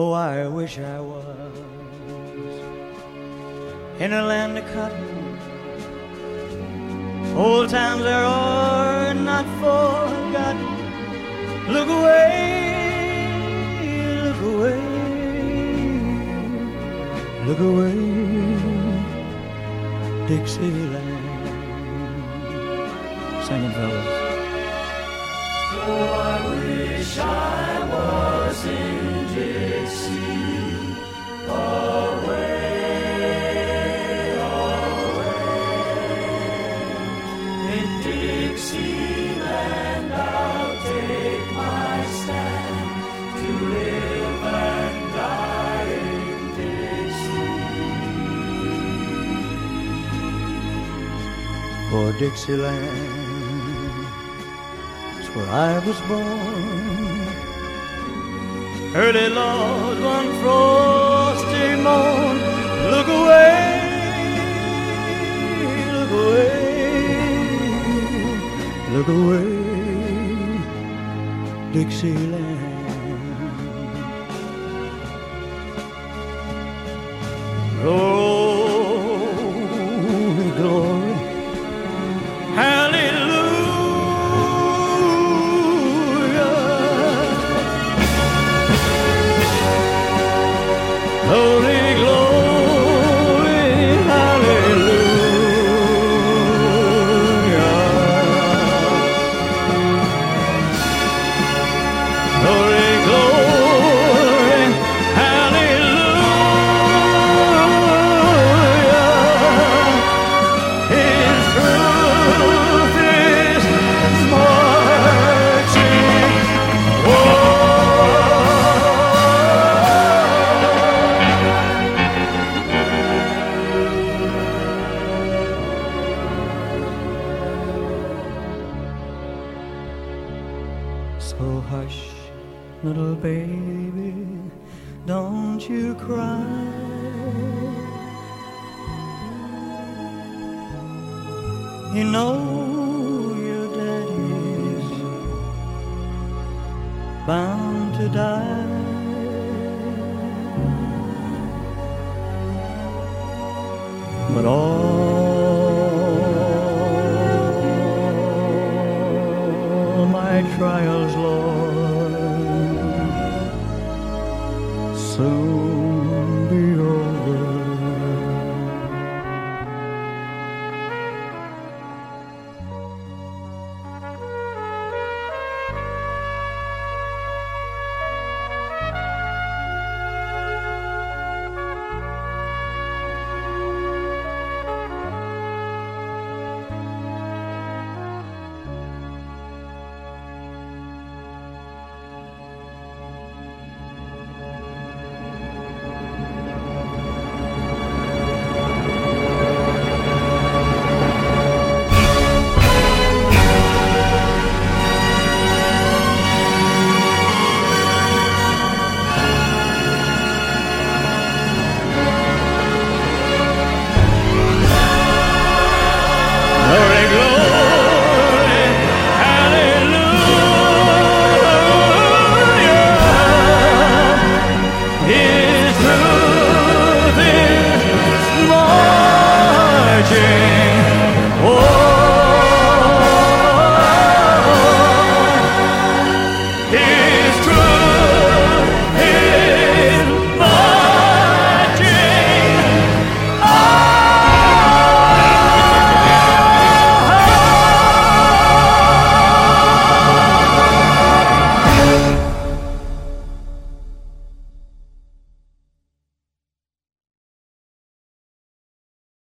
Oh, I wish I was in a land of cotton. Old times there are not forgotten. Look away, look away, look away, Dixieland. Singing fellas. Oh, I wish I For Dixieland is where I was born. Early Lord, one frosty Dixieland. So hush, little baby, don't you cry. You know your daddy's bound to die. But all trials, Lord, soon be over. Yeah.